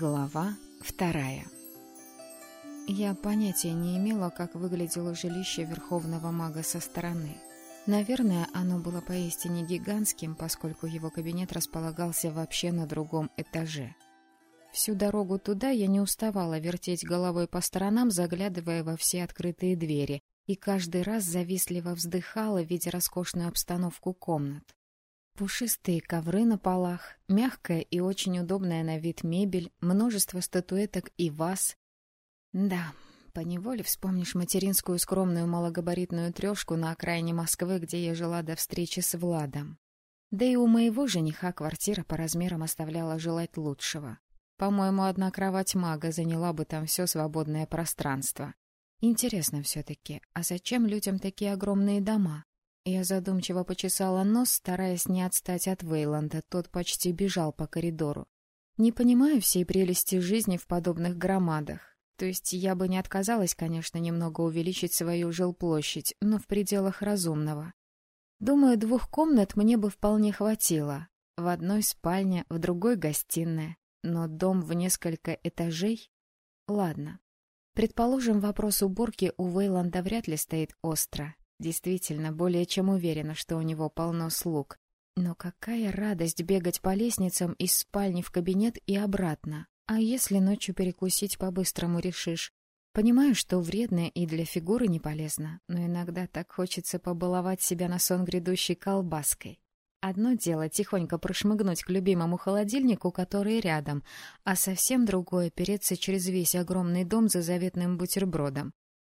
Глава вторая Я понятия не имела, как выглядело жилище Верховного Мага со стороны. Наверное, оно было поистине гигантским, поскольку его кабинет располагался вообще на другом этаже. Всю дорогу туда я не уставала вертеть головой по сторонам, заглядывая во все открытые двери, и каждый раз завистливо вздыхала, видя роскошную обстановку комнат. Пушистые ковры на полах, мягкая и очень удобная на вид мебель, множество статуэток и ваз. Да, поневоле вспомнишь материнскую скромную малогабаритную трешку на окраине Москвы, где я жила до встречи с Владом. Да и у моего жениха квартира по размерам оставляла желать лучшего. По-моему, одна кровать мага заняла бы там все свободное пространство. Интересно все-таки, а зачем людям такие огромные дома? Я задумчиво почесала нос, стараясь не отстать от Вейланда, тот почти бежал по коридору. Не понимаю всей прелести жизни в подобных громадах. То есть я бы не отказалась, конечно, немного увеличить свою жилплощадь, но в пределах разумного. Думаю, двух комнат мне бы вполне хватило. В одной спальня, в другой гостиная. Но дом в несколько этажей? Ладно. Предположим, вопрос уборки у Вейланда вряд ли стоит остро. Действительно, более чем уверена, что у него полно слуг. Но какая радость бегать по лестницам из спальни в кабинет и обратно. А если ночью перекусить по-быстрому решишь? Понимаю, что вредно и для фигуры не полезно, но иногда так хочется побаловать себя на сон грядущей колбаской. Одно дело тихонько прошмыгнуть к любимому холодильнику, который рядом, а совсем другое — переться через весь огромный дом за заветным бутербродом.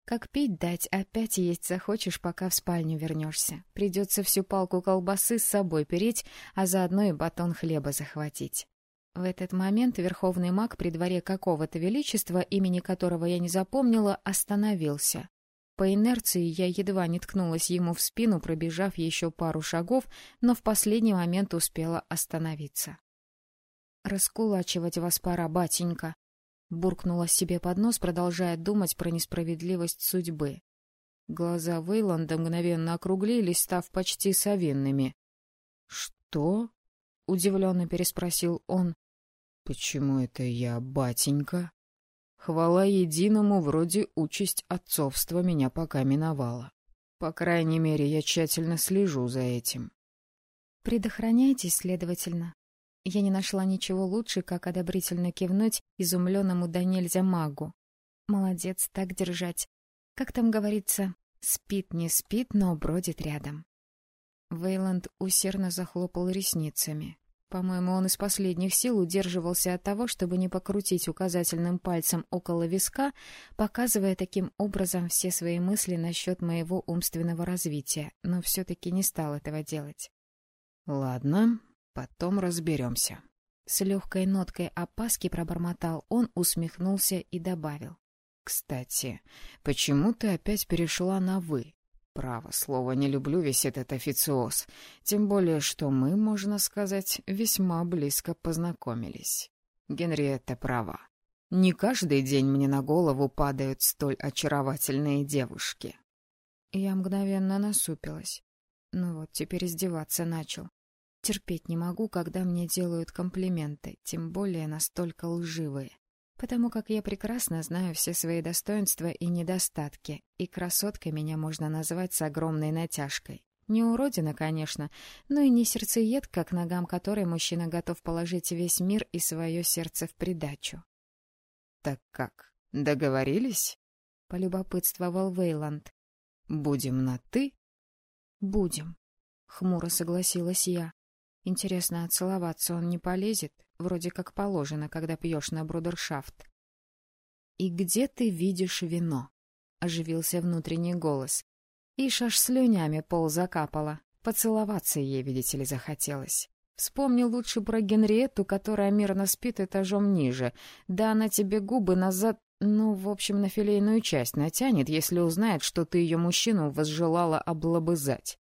Как пить дать, опять есть захочешь, пока в спальню вернешься. Придется всю палку колбасы с собой переть, а заодно и батон хлеба захватить. В этот момент верховный маг при дворе какого-то величества, имени которого я не запомнила, остановился. По инерции я едва не ткнулась ему в спину, пробежав еще пару шагов, но в последний момент успела остановиться. «Раскулачивать вас пора, батенька», Буркнула себе под нос, продолжая думать про несправедливость судьбы. Глаза Вейланда мгновенно округлились, став почти совинными. — Что? — удивленно переспросил он. — Почему это я, батенька? Хвала единому, вроде участь отцовства меня пока миновала. По крайней мере, я тщательно слежу за этим. — Предохраняйтесь, следовательно, я не нашла ничего лучше, как одобрительно кивнуть изумленному да нельзя магу. Молодец, так держать. Как там говорится, спит не спит, но бродит рядом. Вейланд усердно захлопал ресницами. По-моему, он из последних сил удерживался от того, чтобы не покрутить указательным пальцем около виска, показывая таким образом все свои мысли насчет моего умственного развития, но все-таки не стал этого делать. — Ладно, Потом разберемся. С легкой ноткой опаски пробормотал он, усмехнулся и добавил. — Кстати, почему ты опять перешла на «вы»? Право слово, не люблю весь этот официоз, тем более, что мы, можно сказать, весьма близко познакомились. Генриетта права. Не каждый день мне на голову падают столь очаровательные девушки. Я мгновенно насупилась. Ну вот, теперь издеваться начал. Терпеть не могу, когда мне делают комплименты, тем более настолько лживые. Потому как я прекрасно знаю все свои достоинства и недостатки, и красоткой меня можно назвать с огромной натяжкой. Не уродина, конечно, но и не сердцеед, как ногам которой мужчина готов положить весь мир и свое сердце в придачу. — Так как, договорились? — полюбопытствовал Вейланд. — Будем на «ты»? — Будем, — хмуро согласилась я. Интересно, а целоваться он не полезет? Вроде как положено, когда пьешь на брудершафт. — И где ты видишь вино? — оживился внутренний голос. Ишь аж слюнями пол закапала. Поцеловаться ей, видите ли, захотелось. Вспомни лучше про Генриетту, которая мирно спит этажом ниже. Да она тебе губы назад, ну, в общем, на филейную часть натянет, если узнает, что ты ее мужчину возжелала облобызать.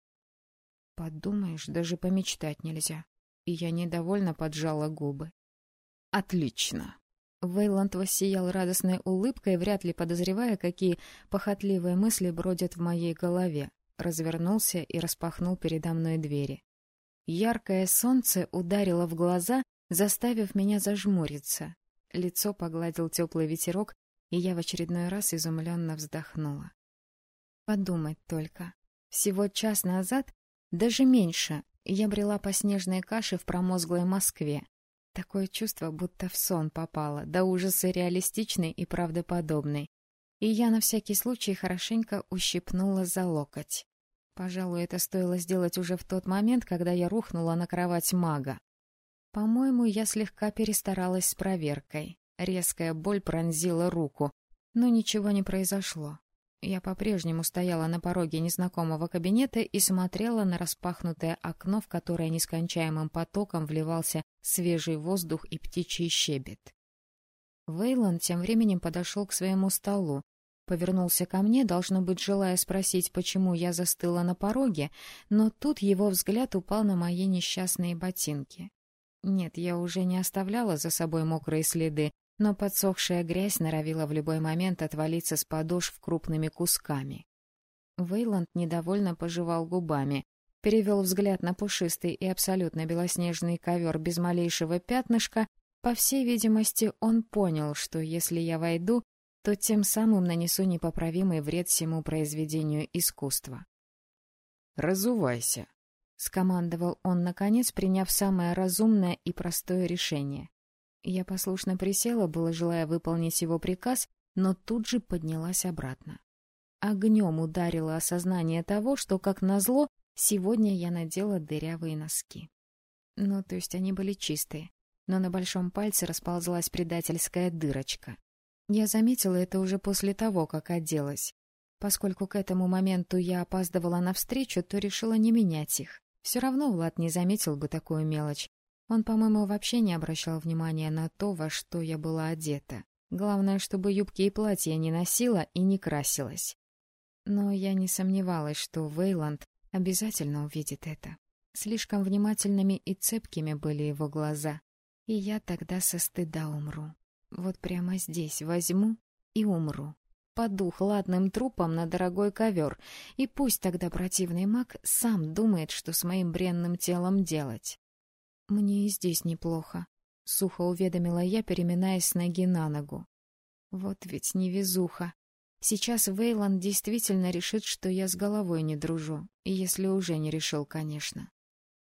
Подумаешь, даже помечтать нельзя. И я недовольно поджала губы. Отлично. Вейланд воссиял радостной улыбкой, вряд ли подозревая, какие похотливые мысли бродят в моей голове. Развернулся и распахнул передо мной двери. Яркое солнце ударило в глаза, заставив меня зажмуриться. Лицо погладил теплый ветерок, и я в очередной раз изумленно вздохнула. Подумать только. Всего час назад, даже меньше, я брела по снежной каше в промозглой Москве. Такое чувство, будто в сон попало, до ужаса реалистичный и правдоподобный. И я на всякий случай хорошенько ущипнула за локоть. Пожалуй, это стоило сделать уже в тот момент, когда я рухнула на кровать мага. По-моему, я слегка перестаралась с проверкой. Резкая боль пронзила руку, но ничего не произошло. Я по-прежнему стояла на пороге незнакомого кабинета и смотрела на распахнутое окно, в которое нескончаемым потоком вливался свежий воздух и птичий щебет. Вейлон тем временем подошел к своему столу, повернулся ко мне, должно быть, желая спросить, почему я застыла на пороге, но тут его взгляд упал на мои несчастные ботинки. Нет, я уже не оставляла за собой мокрые следы, но подсохшая грязь норовила в любой момент отвалиться с подошв крупными кусками. Вейланд недовольно пожевал губами, перевел взгляд на пушистый и абсолютно белоснежный ковер без малейшего пятнышка. По всей видимости, он понял, что если я войду, то тем самым нанесу непоправимый вред всему произведению искусства. «Разувайся», — скомандовал он, наконец, приняв самое разумное и простое решение. Я послушно присела, было желая выполнить его приказ, но тут же поднялась обратно. Огнем ударило осознание того, что, как назло, сегодня я надела дырявые носки. Ну, то есть они были чистые, но на большом пальце расползлась предательская дырочка. Я заметила это уже после того, как оделась. Поскольку к этому моменту я опаздывала на встречу, то решила не менять их. Все равно Влад не заметил бы такую мелочь, он, по-моему, вообще не обращал внимания на то, во что я была одета. Главное, чтобы юбки и платья не носила и не красилась. Но я не сомневалась, что Вейланд обязательно увидит это. Слишком внимательными и цепкими были его глаза, и я тогда со стыда умру. Вот прямо здесь возьму и умру. Паду хладным трупом на дорогой ковер, и пусть тогда противный маг сам думает, что с моим бренным телом делать. «Мне и здесь неплохо», — сухо уведомила я, переминаясь с ноги на ногу. «Вот ведь невезуха. Сейчас Вейланд действительно решит, что я с головой не дружу, если уже не решил, конечно».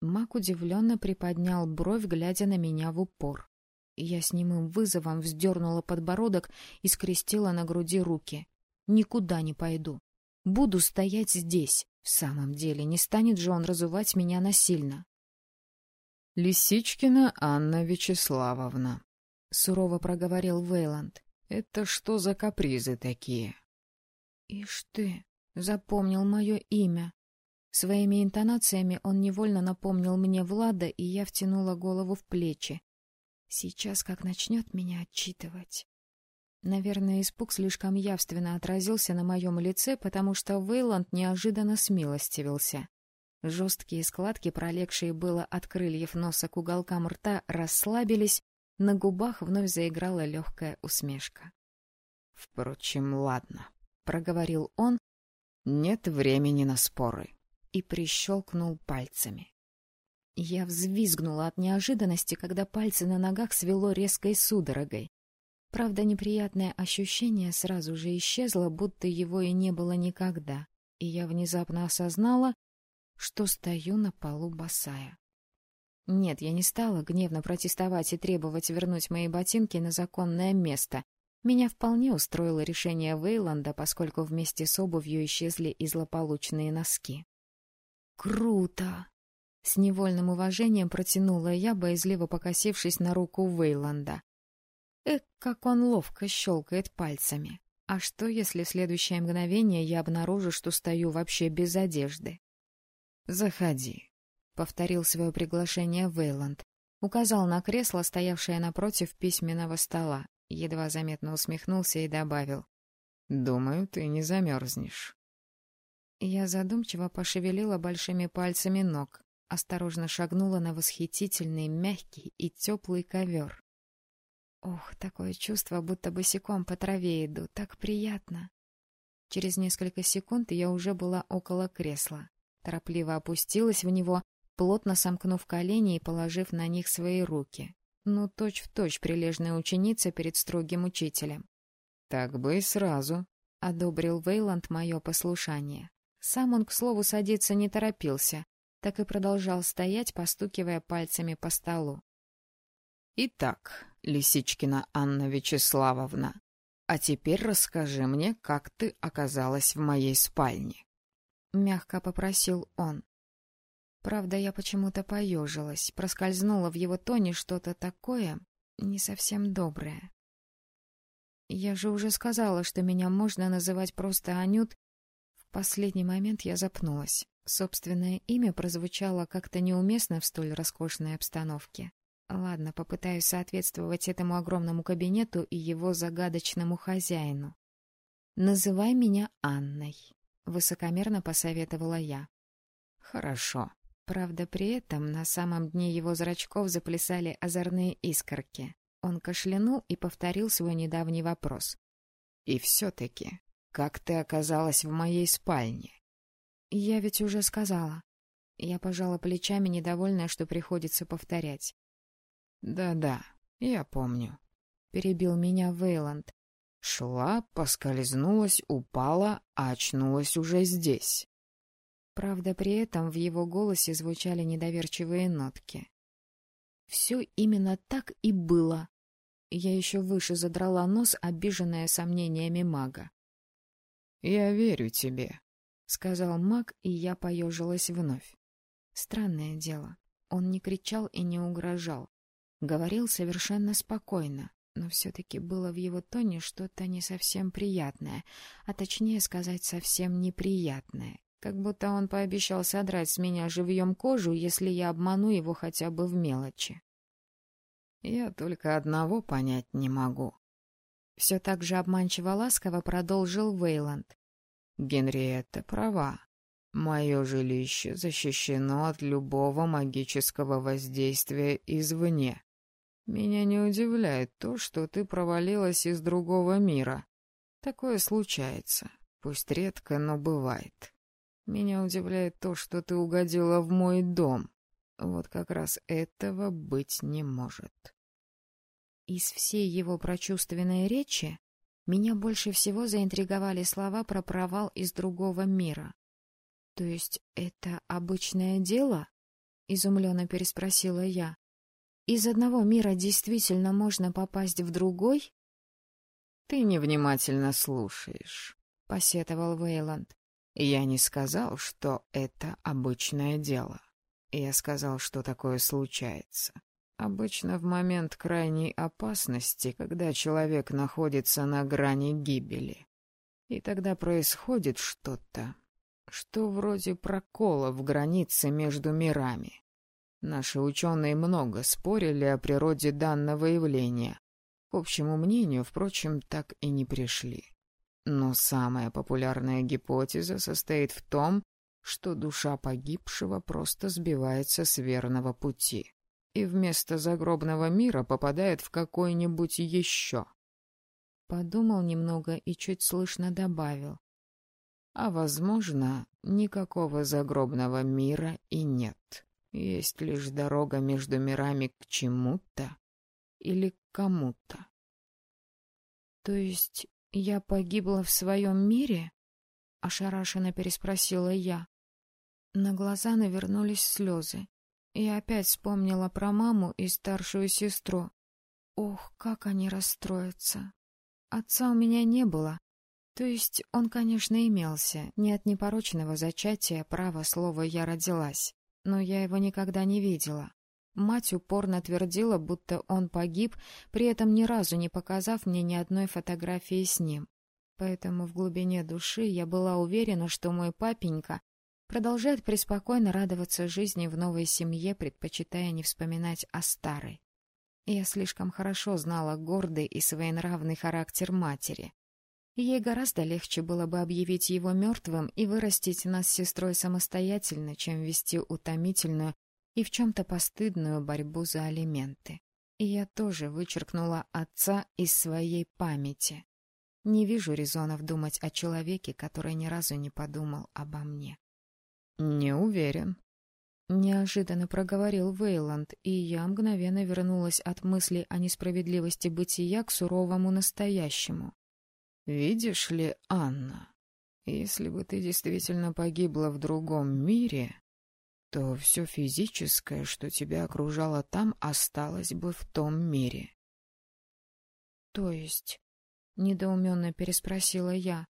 Мак удивленно приподнял бровь, глядя на меня в упор. Я с немым вызовом вздернула подбородок и скрестила на груди руки. «Никуда не пойду. Буду стоять здесь. В самом деле, не станет же он разувать меня насильно. Лисичкина Анна Вячеславовна, — сурово проговорил Вейланд. — Это что за капризы такие? — Ишь ты, запомнил мое имя. Своими интонациями он невольно напомнил мне Влада, и я втянула голову в плечи. Сейчас как начнет меня отчитывать. Наверное, испуг слишком явственно отразился на моем лице, потому что Вейланд неожиданно смилостивился. Жесткие складки, пролегшие было от крыльев носа к уголкам рта, расслабились, на губах вновь заиграла легкая усмешка. — Впрочем, ладно, — проговорил он, — нет времени на споры. И прищелкнул пальцами. Я взвизгнула от неожиданности, когда пальцы на ногах свело резкой судорогой. Правда, неприятное ощущение сразу же исчезло, будто его и не было никогда, и я внезапно осознала, что стою на полу босая. Нет, я не стала гневно протестовать и требовать вернуть мои ботинки на законное место. Меня вполне устроило решение Вейланда, поскольку вместе с обувью исчезли и злополучные носки. «Круто!» С невольным уважением протянула я, боязливо покосившись на руку Вейланда. Эх, как он ловко щелкает пальцами. А что, если в следующее мгновение я обнаружу, что стою вообще без одежды? «Заходи», — повторил свое приглашение Вейланд. Указал на кресло, стоявшее напротив письменного стола, едва заметно усмехнулся и добавил. «Думаю, ты не замерзнешь». Я задумчиво пошевелила большими пальцами ног, осторожно шагнула на восхитительный, мягкий и теплый ковер. Ох, такое чувство, будто босиком по траве иду, так приятно. Через несколько секунд я уже была около кресла торопливо опустилась в него, плотно сомкнув колени и положив на них свои руки. ну, точь-в-точь прилежная ученица перед строгим учителем. «Так бы и сразу», — одобрил Вейланд мое послушание. Сам он, к слову, садиться не торопился, так и продолжал стоять, постукивая пальцами по столу. «Итак, Лисичкина Анна Вячеславовна, а теперь расскажи мне, как ты оказалась в моей спальне». Мягко попросил он. Правда, я почему-то поежилась, проскользнула в его тоне что-то такое не совсем доброе. Я же уже сказала, что меня можно называть просто Анют. В последний момент я запнулась. Собственное имя прозвучало как-то неуместно в столь роскошной обстановке. Ладно, попытаюсь соответствовать этому огромному кабинету и его загадочному хозяину. «Называй меня Анной», — высокомерно посоветовала я. «Хорошо». Правда, при этом на самом дне его зрачков заплясали озорные искорки. Он кашлянул и повторил свой недавний вопрос. «И все-таки, как ты оказалась в моей спальне?» «Я ведь уже сказала». Я пожала плечами, недовольная, что приходится повторять. «Да-да, я помню», — перебил меня Вейланд. «Шла, поскользнулась, упала, а очнулась уже здесь». Правда, при этом в его голосе звучали недоверчивые нотки. Все именно так и было. Я еще выше задрала нос, обиженная сомнениями мага. «Я верю тебе», — сказал маг, и я поежилась вновь. Странное дело, он не кричал и не угрожал. Говорил совершенно спокойно, но все-таки было в его тоне что-то не совсем приятное, а точнее сказать, совсем неприятное. Как будто он пообещал содрать с меня живьем кожу, если я обману его хотя бы в мелочи. Я только одного понять не могу. Все так же обманчиво ласково продолжил Вейланд. Генриетта права. Мое жилище защищено от любого магического воздействия извне. Меня не удивляет то, что ты провалилась из другого мира. Такое случается. Пусть редко, но бывает. Меня удивляет то, что ты угодила в мой дом. Вот как раз этого быть не может. Из всей его прочувственной речи меня больше всего заинтриговали слова про провал из другого мира. То есть это обычное дело? Изумленно переспросила я. Из одного мира действительно можно попасть в другой? Ты невнимательно слушаешь, посетовал Вейланд. Я не сказал, что это обычное дело. Я сказал, что такое случается. Обычно в момент крайней опасности, когда человек находится на грани гибели. И тогда происходит что-то, что вроде прокола в границе между мирами. Наши ученые много спорили о природе данного явления. К общему мнению, впрочем, так и не пришли. Но самая популярная гипотеза состоит в том, что душа погибшего просто сбивается с верного пути и вместо загробного мира попадает в какой-нибудь еще. Подумал немного и чуть слышно добавил. А, возможно, никакого загробного мира и нет. Есть лишь дорога между мирами к чему-то или к кому-то. То есть я погибла в своем мире? Ошарашенно переспросила я. На глаза навернулись слезы. Я опять вспомнила про маму и старшую сестру. Ох, как они расстроятся. Отца у меня не было. То есть он, конечно, имелся. Не от непорочного зачатия, право слова «я родилась» но я его никогда не видела. Мать упорно твердила, будто он погиб, при этом ни разу не показав мне ни одной фотографии с ним. Поэтому в глубине души я была уверена, что мой папенька продолжает преспокойно радоваться жизни в новой семье, предпочитая не вспоминать о старой. Я слишком хорошо знала гордый и своенравный характер матери, Ей гораздо легче было бы объявить его мертвым и вырастить нас с сестрой самостоятельно, чем вести утомительную и в чем-то постыдную борьбу за алименты. И я тоже вычеркнула отца из своей памяти. Не вижу резонов думать о человеке, который ни разу не подумал обо мне. — Не уверен. Неожиданно проговорил Вейланд, и я мгновенно вернулась от мысли о несправедливости бытия к суровому настоящему. «Видишь ли, Анна, если бы ты действительно погибла в другом мире, то все физическое, что тебя окружало там, осталось бы в том мире». «То есть?» — недоуменно переспросила я.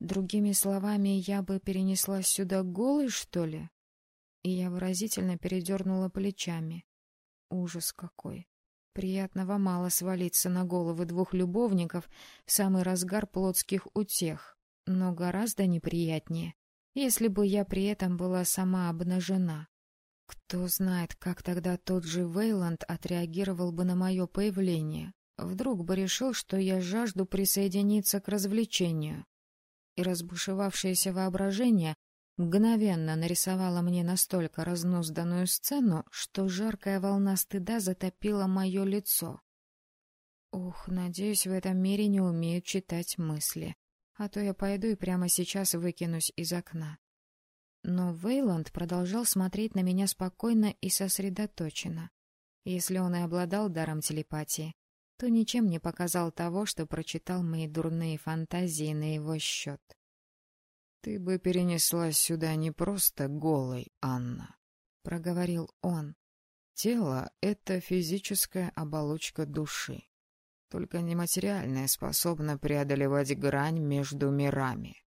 «Другими словами, я бы перенеслась сюда голой, что ли?» и я выразительно передернула плечами. Ужас какой! Приятного мало свалиться на головы двух любовников в самый разгар плотских утех, но гораздо неприятнее, если бы я при этом была сама обнажена. Кто знает, как тогда тот же Вейланд отреагировал бы на мое появление. Вдруг бы решил, что я жажду присоединиться к развлечению. И разбушевавшееся воображение мгновенно нарисовала мне настолько разнузданную сцену, что жаркая волна стыда затопила мое лицо. Ух, надеюсь, в этом мире не умеют читать мысли, а то я пойду и прямо сейчас выкинусь из окна. Но Вейланд продолжал смотреть на меня спокойно и сосредоточенно. Если он и обладал даром телепатии, то ничем не показал того, что прочитал мои дурные фантазии на его счет. «Ты бы перенеслась сюда не просто голой, Анна», — проговорил он. «Тело — это физическая оболочка души. Только нематериальное способно преодолевать грань между мирами».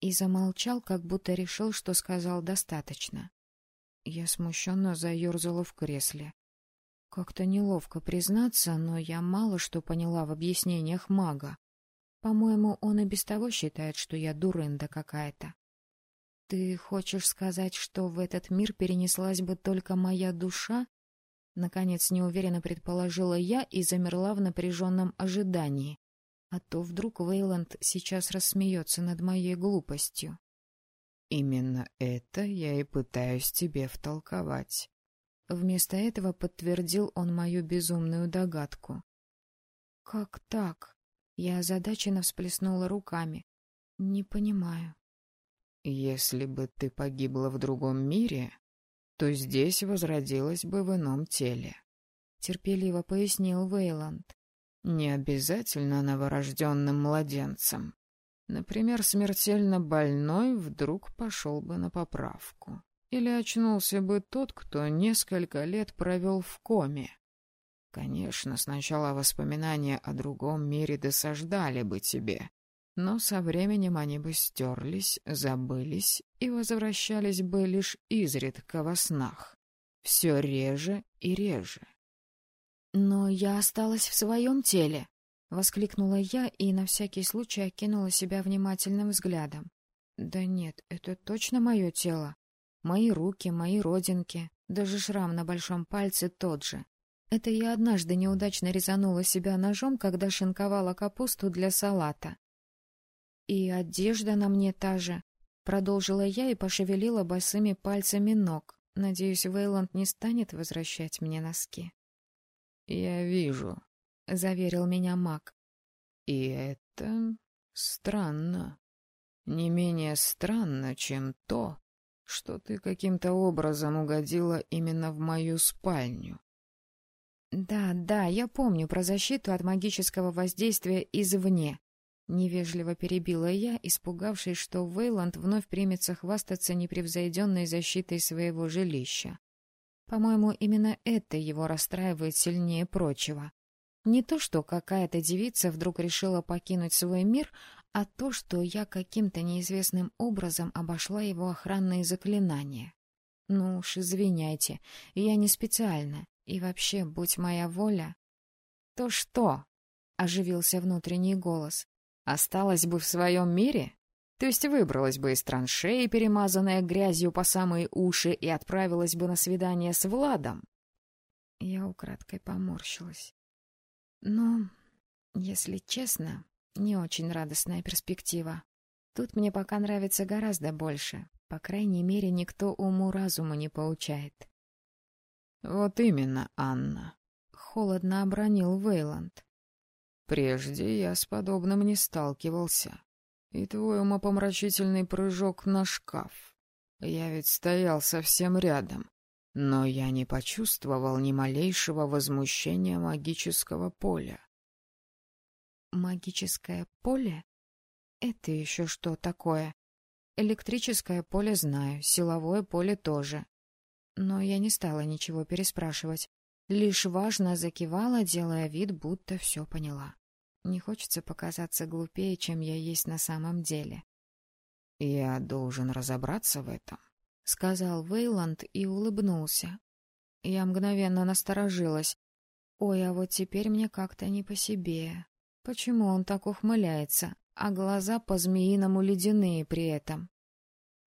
И замолчал, как будто решил, что сказал достаточно. Я смущенно заерзала в кресле. Как-то неловко признаться, но я мало что поняла в объяснениях мага. По-моему, он и без того считает, что я дурында какая-то. Ты хочешь сказать, что в этот мир перенеслась бы только моя душа? Наконец неуверенно предположила я и замерла в напряженном ожидании. А то вдруг Вейланд сейчас рассмеется над моей глупостью. Именно это я и пытаюсь тебе втолковать. Вместо этого подтвердил он мою безумную догадку. Как так? Я озадаченно всплеснула руками. Не понимаю. Если бы ты погибла в другом мире, то здесь возродилась бы в ином теле. Терпеливо пояснил Вейланд. Не обязательно новорожденным младенцем. Например, смертельно больной вдруг пошел бы на поправку. Или очнулся бы тот, кто несколько лет провел в коме. Конечно, сначала воспоминания о другом мире досаждали бы тебе, но со временем они бы стерлись, забылись и возвращались бы лишь изредка во снах. Все реже и реже. «Но я осталась в своем теле!» — воскликнула я и на всякий случай окинула себя внимательным взглядом. «Да нет, это точно мое тело. Мои руки, мои родинки, даже шрам на большом пальце тот же. Это я однажды неудачно резанула себя ножом, когда шинковала капусту для салата. И одежда на мне та же. Продолжила я и пошевелила босыми пальцами ног. Надеюсь, Вейланд не станет возвращать мне носки. — Я вижу, — заверил меня маг. — И это странно. Не менее странно, чем то, что ты каким-то образом угодила именно в мою спальню. Да, да, я помню про защиту от магического воздействия извне. Невежливо перебила я, испугавшись, что Вейланд вновь примется хвастаться непревзойденной защитой своего жилища. По-моему, именно это его расстраивает сильнее прочего. Не то, что какая-то девица вдруг решила покинуть свой мир, а то, что я каким-то неизвестным образом обошла его охранные заклинания. Ну уж, извиняйте, я не специально. И вообще, будь моя воля... — То что? — оживился внутренний голос. — Осталась бы в своем мире? То есть выбралась бы из траншеи, перемазанная грязью по самые уши, и отправилась бы на свидание с Владом? Я украдкой поморщилась. Но, если честно, не очень радостная перспектива. Тут мне пока нравится гораздо больше. По крайней мере, никто уму-разуму не получает. «Вот именно, Анна», — холодно обронил Вейланд. «Прежде я с подобным не сталкивался. И твой умопомрачительный прыжок на шкаф. Я ведь стоял совсем рядом, но я не почувствовал ни малейшего возмущения магического поля. Магическое поле? Это еще что такое? Электрическое поле знаю, силовое поле тоже. Но я не стала ничего переспрашивать. Лишь важно закивала, делая вид, будто все поняла. Не хочется показаться глупее, чем я есть на самом деле. «Я должен разобраться в этом», — сказал Вейланд и улыбнулся. Я мгновенно насторожилась. Ой, а вот теперь мне как-то не по себе. Почему он так ухмыляется, а глаза по-змеиному ледяные при этом?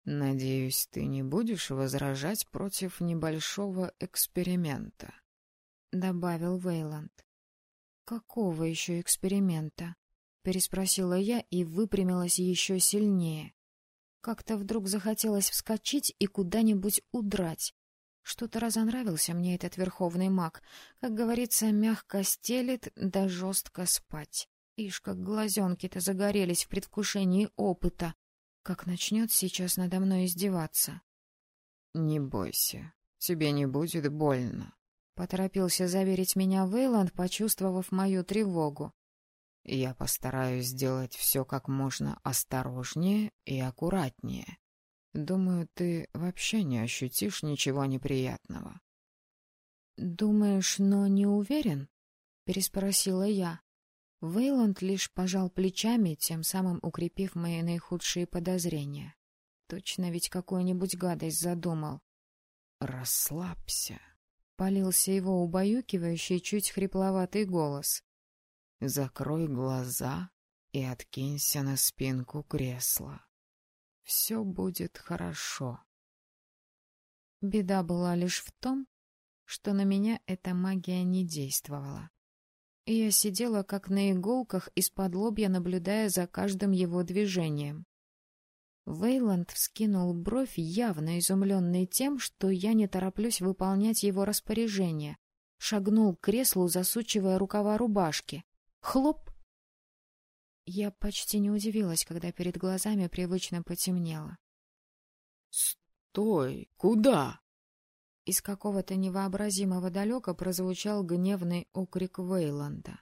«Надеюсь, ты не будешь возражать против небольшого эксперимента», — добавил Вейланд. «Какого еще эксперимента?» — переспросила я и выпрямилась еще сильнее. Как-то вдруг захотелось вскочить и куда-нибудь удрать. Что-то разонравился мне этот верховный маг. Как говорится, мягко стелит, да жестко спать. Ишь, как глазенки-то загорелись в предвкушении опыта. Как начнет сейчас надо мной издеваться. — Не бойся, тебе не будет больно. Поторопился заверить меня Вейланд, почувствовав мою тревогу. Я постараюсь сделать все как можно осторожнее и аккуратнее. Думаю, ты вообще не ощутишь ничего неприятного. «Думаешь, но не уверен?» — переспросила я. Вейланд лишь пожал плечами, тем самым укрепив мои наихудшие подозрения. Точно ведь какую-нибудь гадость задумал. «Расслабься», — полился его убаюкивающий, чуть хрипловатый голос. Закрой глаза и откинься на спинку кресла. Все будет хорошо. Беда была лишь в том, что на меня эта магия не действовала. Я сидела как на иголках из-под лобья, наблюдая за каждым его движением. Вейланд вскинул бровь, явно изумленный тем, что я не тороплюсь выполнять его распоряжение, шагнул к креслу, засучивая рукава рубашки. Хлоп! Я почти не удивилась, когда перед глазами привычно потемнело. «Стой! Куда?» Из какого-то невообразимого далека прозвучал гневный окрик Вейланда.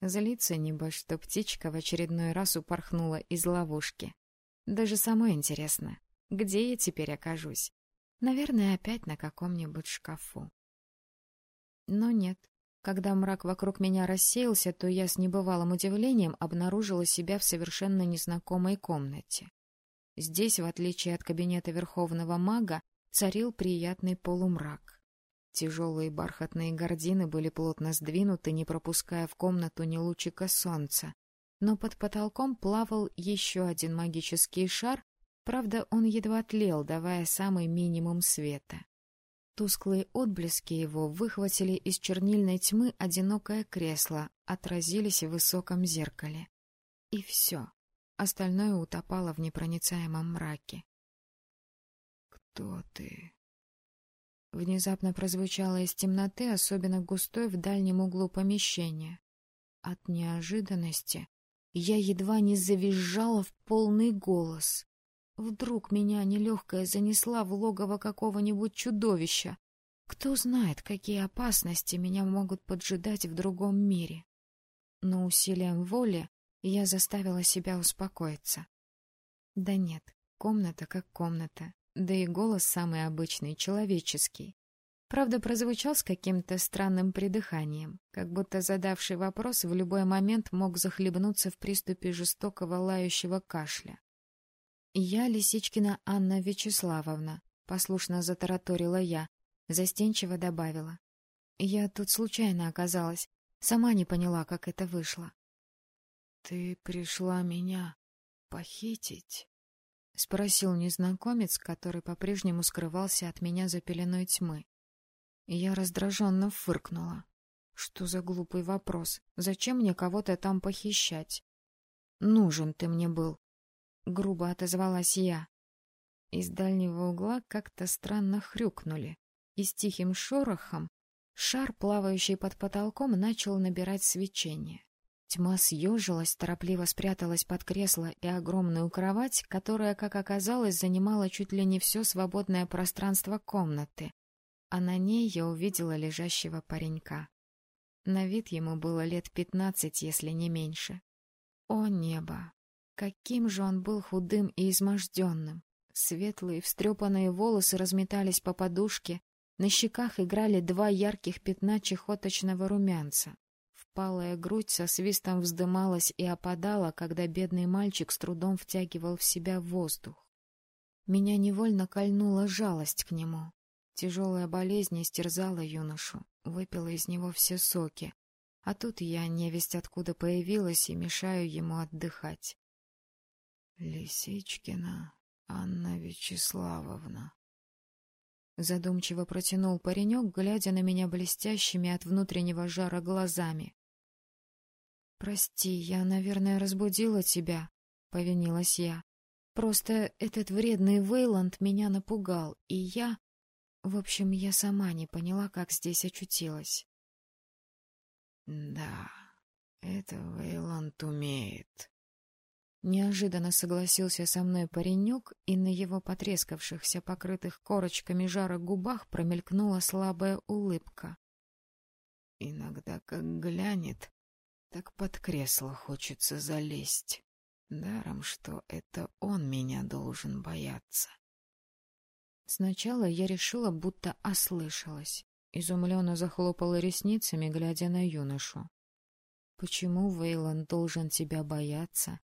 Злится, небось, что птичка в очередной раз упорхнула из ловушки. Даже самой интересно, где я теперь окажусь? Наверное, опять на каком-нибудь шкафу. Но нет. Когда мрак вокруг меня рассеялся, то я с небывалым удивлением обнаружила себя в совершенно незнакомой комнате. Здесь, в отличие от кабинета верховного мага, царил приятный полумрак. Тяжелые бархатные гардины были плотно сдвинуты, не пропуская в комнату ни лучика солнца. Но под потолком плавал еще один магический шар, правда, он едва тлел, давая самый минимум света. Тусклые отблески его выхватили из чернильной тьмы одинокое кресло, отразились в высоком зеркале. И все. Остальное утопало в непроницаемом мраке. «Кто ты?» Внезапно прозвучало из темноты, особенно густой в дальнем углу помещения. От неожиданности я едва не завизжала в полный голос. Вдруг меня нелегкая занесла в логово какого-нибудь чудовища. Кто знает, какие опасности меня могут поджидать в другом мире. Но усилием воли я заставила себя успокоиться. Да нет, комната как комната, да и голос самый обычный, человеческий. Правда, прозвучал с каким-то странным придыханием, как будто задавший вопрос в любой момент мог захлебнуться в приступе жестокого лающего кашля. «Я Лисичкина Анна Вячеславовна», — послушно затараторила я, застенчиво добавила. «Я тут случайно оказалась, сама не поняла, как это вышло». «Ты пришла меня похитить?» — спросил незнакомец, который по-прежнему скрывался от меня за пеленой тьмы. Я раздраженно фыркнула. Что за глупый вопрос? Зачем мне кого-то там похищать? Нужен ты мне был, — грубо отозвалась я. Из дальнего угла как-то странно хрюкнули, и с тихим шорохом шар, плавающий под потолком, начал набирать свечение. Тьма съежилась, торопливо спряталась под кресло и огромную кровать, которая, как оказалось, занимала чуть ли не все свободное пространство комнаты. А на ней я увидела лежащего паренька. На вид ему было лет пятнадцать, если не меньше. О небо! Каким же он был худым и изможденным! Светлые, встрепанные волосы разметались по подушке, на щеках играли два ярких пятна чехоточного румянца. Впалая грудь со свистом вздымалась и опадала, когда бедный мальчик с трудом втягивал в себя воздух. Меня невольно кольнула жалость к нему. Тяжелая болезнь истерзала юношу, выпила из него все соки, а тут я невесть откуда появилась и мешаю ему отдыхать. — Лисичкина Анна Вячеславовна. Задумчиво протянул паренек, глядя на меня блестящими от внутреннего жара глазами. «Прости, я, наверное, разбудила тебя», — повинилась я. «Просто этот вредный Вейланд меня напугал, и я...» В общем, я сама не поняла, как здесь очутилась. «Да, это Вейланд умеет», Неожиданно согласился со мной паренек, и на его потрескавшихся, покрытых корочками жара губах промелькнула слабая улыбка. Иногда, как глянет, так под кресло хочется залезть. Даром, что это он меня должен бояться. Сначала я решила, будто ослышалась. Изумленно захлопала ресницами, глядя на юношу. Почему Вейлон должен тебя бояться?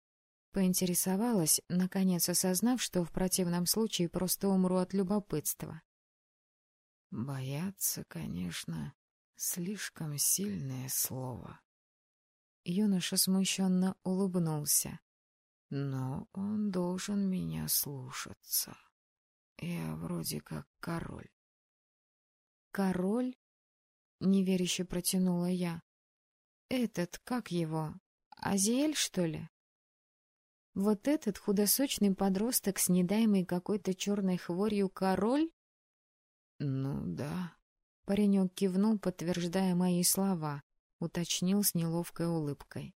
Поинтересовалась, наконец осознав, что в противном случае просто умру от любопытства. Бояться, конечно, слишком сильное слово. Юноша смущенно улыбнулся. Но он должен меня слушаться. Я вроде как король. Король? Неверяще протянула я. Этот, как его, Азиэль, что ли? Вот этот худосочный подросток с недаемой какой-то черной хворью король? Ну да. Паренек кивнул, подтверждая мои слова, уточнил с неловкой улыбкой.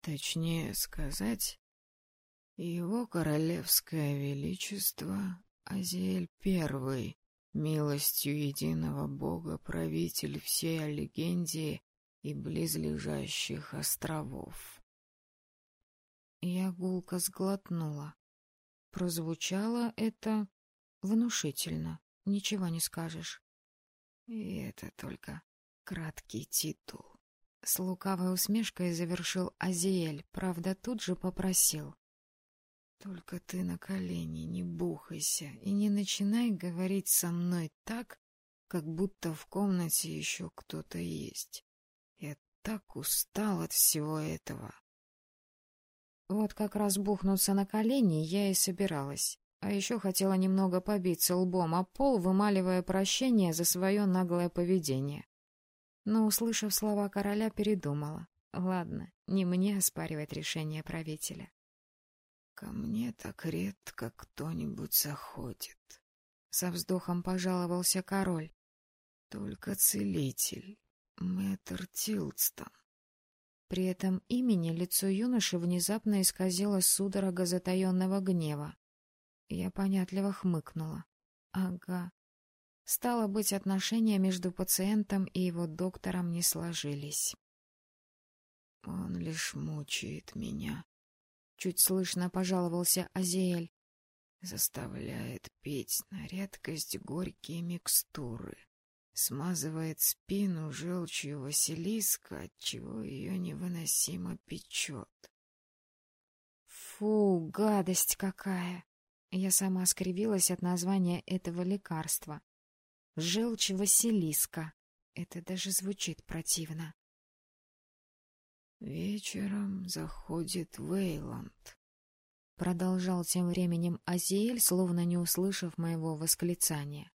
Точнее сказать, его королевское величество Азиэль Первый, милостью единого бога, правитель всей Алегендии и близлежащих островов. Я гулко сглотнула. Прозвучало это внушительно, ничего не скажешь. И это только краткий титул. С лукавой усмешкой завершил Азиэль, правда, тут же попросил. Только ты на колени не бухайся и не начинай говорить со мной так, как будто в комнате еще кто-то есть. Я так устал от всего этого. Вот как раз бухнуться на колени я и собиралась. А еще хотела немного побиться лбом о пол, вымаливая прощение за свое наглое поведение. Но, услышав слова короля, передумала. Ладно, не мне оспаривать решение правителя. Ко мне так редко кто-нибудь заходит. Со вздохом пожаловался король. Только целитель, мэтр Тилдстон. При этом имени лицо юноши внезапно исказило судорога затаенного гнева. Я понятливо хмыкнула. Ага. Стало быть, отношения между пациентом и его доктором не сложились. Он лишь мучает меня. Чуть слышно пожаловался Азиэль. Заставляет пить на редкость горькие микстуры смазывает спину желчью Василиска, отчего ее невыносимо печет. Фу, гадость какая! Я сама скривилась от названия этого лекарства. Желчь Василиска. Это даже звучит противно. Вечером заходит Вейланд. Продолжал тем временем Азиэль, словно не услышав моего восклицания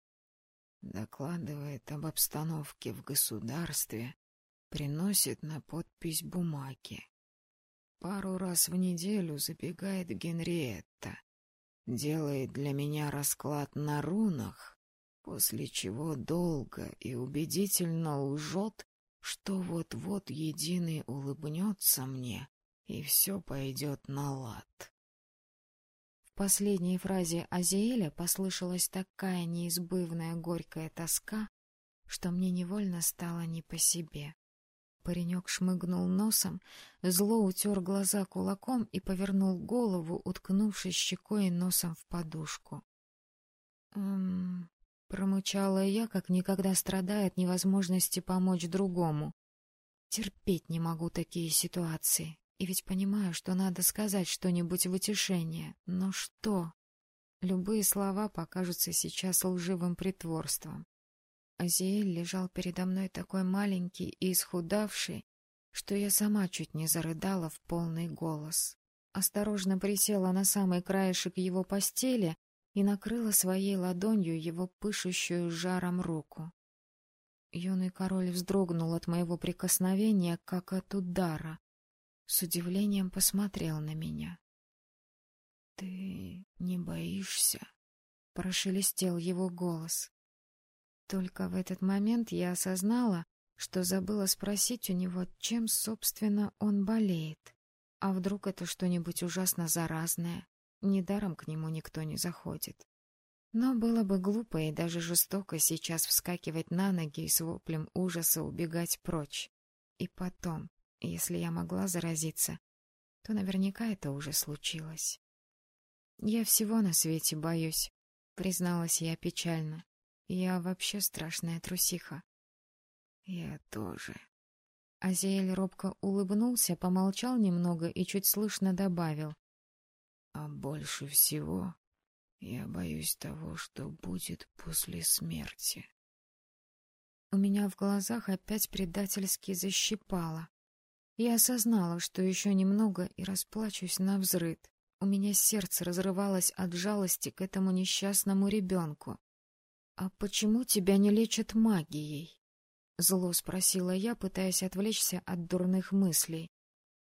докладывает об обстановке в государстве, приносит на подпись бумаги. Пару раз в неделю забегает Генриетта, делает для меня расклад на рунах, после чего долго и убедительно лжет, что вот-вот Единый улыбнется мне, и все пойдет на лад. В последней фразе Азиэля послышалась такая неизбывная горькая тоска, что мне невольно стало не по себе. Паренек шмыгнул носом, зло утер глаза кулаком и повернул голову, уткнувшись щекой и носом в подушку. «Эм...» — промычала я, как никогда страдая от невозможности помочь другому. Терпеть не могу такие ситуации. И ведь понимаю, что надо сказать что-нибудь в утешение. Но что? Любые слова покажутся сейчас лживым притворством. Азиэль лежал передо мной такой маленький и исхудавший, что я сама чуть не зарыдала в полный голос. Осторожно присела на самый краешек его постели и накрыла своей ладонью его пышущую жаром руку. Юный король вздрогнул от моего прикосновения, как от удара. С удивлением посмотрел на меня. — Ты не боишься? — прошелестел его голос. Только в этот момент я осознала, что забыла спросить у него, чем, собственно, он болеет. А вдруг это что-нибудь ужасно заразное? Недаром к нему никто не заходит. Но было бы глупо и даже жестоко сейчас вскакивать на ноги и с воплем ужаса убегать прочь. И потом, если я могла заразиться, то наверняка это уже случилось. «Я всего на свете боюсь», — призналась я печально. Я вообще страшная трусиха. Я тоже. Азиэль робко улыбнулся, помолчал немного и чуть слышно добавил. А больше всего я боюсь того, что будет после смерти. У меня в глазах опять предательски защипало. Я осознала, что еще немного и расплачусь на взрыд. У меня сердце разрывалось от жалости к этому несчастному ребенку. «А почему тебя не лечат магией?» — зло спросила я, пытаясь отвлечься от дурных мыслей.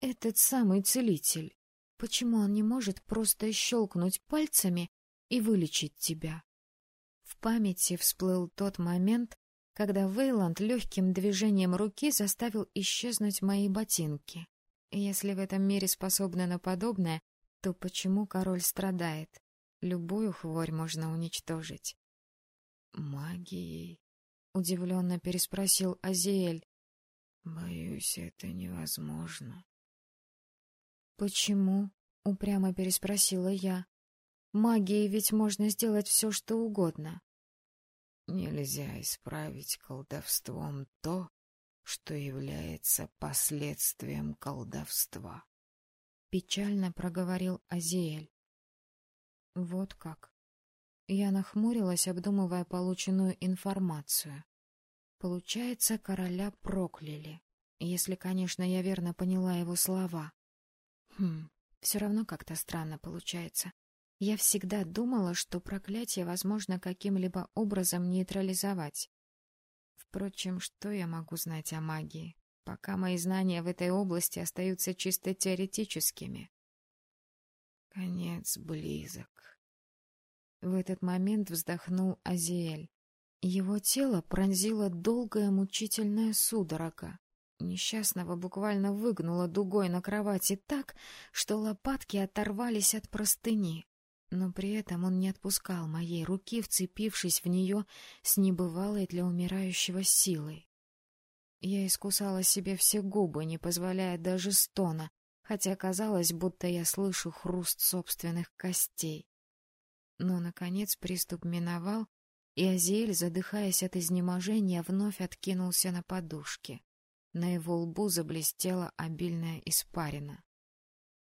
«Этот самый целитель, почему он не может просто щелкнуть пальцами и вылечить тебя?» В памяти всплыл тот момент, когда Вейланд легким движением руки заставил исчезнуть мои ботинки. Если в этом мире способны на подобное, то почему король страдает? Любую хворь можно уничтожить магией? — удивленно переспросил Азиэль. — Боюсь, это невозможно. — Почему? — упрямо переспросила я. — Магией ведь можно сделать все, что угодно. — Нельзя исправить колдовством то, что является последствием колдовства. Печально проговорил Азиэль. — Вот как. Я нахмурилась, обдумывая полученную информацию. Получается, короля прокляли, если, конечно, я верно поняла его слова. Хм, все равно как-то странно получается. Я всегда думала, что проклятие возможно каким-либо образом нейтрализовать. Впрочем, что я могу знать о магии, пока мои знания в этой области остаются чисто теоретическими? Конец близок. В этот момент вздохнул Азиэль. Его тело пронзила долгая мучительная судорога. Несчастного буквально выгнуло дугой на кровати так, что лопатки оторвались от простыни. Но при этом он не отпускал моей руки, вцепившись в нее с небывалой для умирающего силой. Я искусала себе все губы, не позволяя даже стона, хотя казалось, будто я слышу хруст собственных костей. Но, наконец, приступ миновал, и Азиэль, задыхаясь от изнеможения, вновь откинулся на подушке. На его лбу заблестела обильная испарина.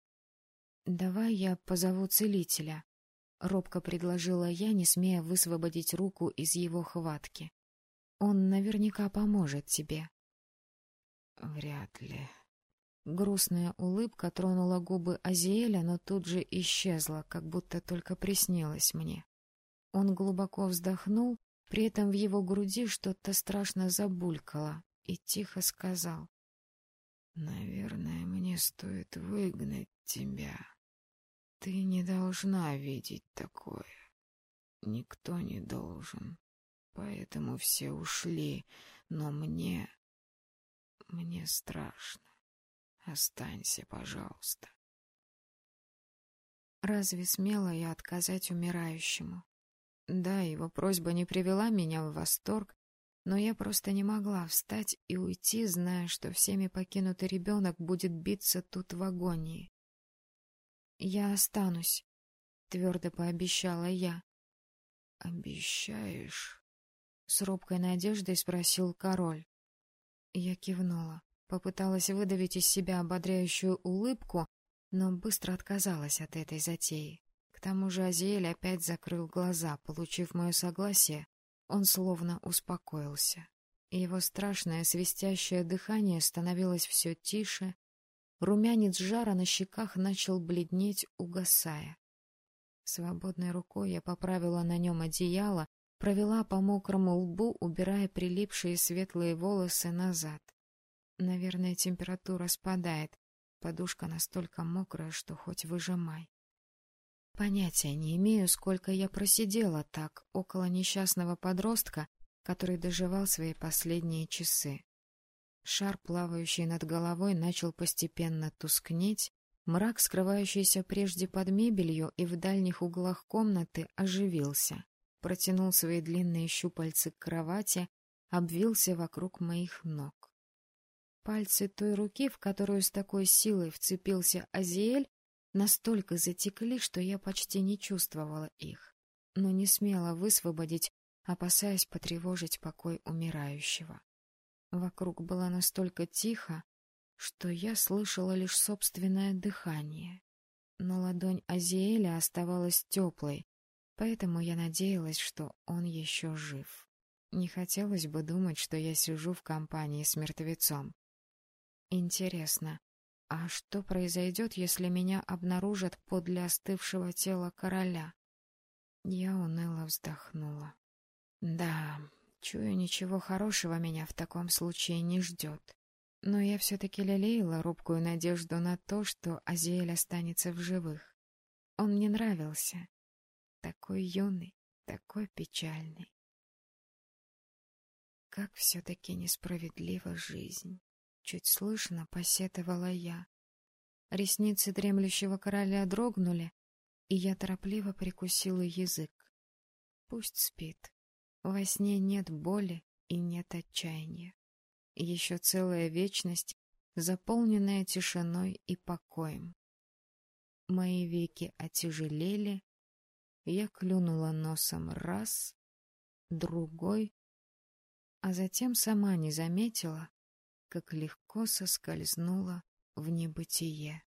— Давай я позову целителя, — робко предложила я, не смея высвободить руку из его хватки. — Он наверняка поможет тебе. — Вряд ли, Грустная улыбка тронула губы Азиэля, но тут же исчезла, как будто только приснилось мне. Он глубоко вздохнул, при этом в его груди что-то страшно забулькало, и тихо сказал. — Наверное, мне стоит выгнать тебя. Ты не должна видеть такое. Никто не должен. Поэтому все ушли, но мне Мне страшно. Останься, пожалуйста. Разве смела я отказать умирающему? Да, его просьба не привела меня в восторг, но я просто не могла встать и уйти, зная, что всеми покинутый ребенок будет биться тут в агонии. «Я останусь», — твердо пообещала я. «Обещаешь?» — с робкой надеждой спросил король. Я кивнула, попыталась выдавить из себя ободряющую улыбку, но быстро отказалась от этой затеи. К тому же Азиэль опять закрыл глаза, получив мое согласие, он словно успокоился. Его страшное свистящее дыхание становилось все тише, румянец жара на щеках начал бледнеть, угасая. Свободной рукой я поправила на нем одеяло, провела по мокрому лбу, убирая прилипшие светлые волосы назад. Наверное, температура спадает, подушка настолько мокрая, что хоть выжимай. Понятия не имею, сколько я просидела так около несчастного подростка, который доживал свои последние часы. Шар, плавающий над головой, начал постепенно тускнеть, мрак, скрывающийся прежде под мебелью и в дальних углах комнаты, оживился, протянул свои длинные щупальцы к кровати, обвился вокруг моих ног. Пальцы той руки, в которую с такой силой вцепился Азиэль, настолько затекли, что я почти не чувствовала их, но не смела высвободить, опасаясь потревожить покой умирающего. Вокруг было настолько тихо, что я слышала лишь собственное дыхание. Но ладонь Азиэля оставалась теплой, поэтому я надеялась, что он еще жив. Не хотелось бы думать, что я сижу в компании с мертвецом. Интересно, а что произойдет, если меня обнаружат подле остывшего тела короля? Я уныло вздохнула. Да, чую, ничего хорошего меня в таком случае не ждет. Но я все-таки лелеяла робкую надежду на то, что Азиэль останется в живых. Он мне нравился. Такой юный, такой печальный. Как все-таки несправедлива жизнь. Чуть слышно посетовала я. Ресницы дремлющего короля дрогнули, и я торопливо прикусила язык. Пусть спит. Во сне нет боли и нет отчаяния. Еще целая вечность, заполненная тишиной и покоем. Мои веки отяжелели, я клюнула носом раз, другой, а затем сама не заметила, как легко соскользнула в небытие.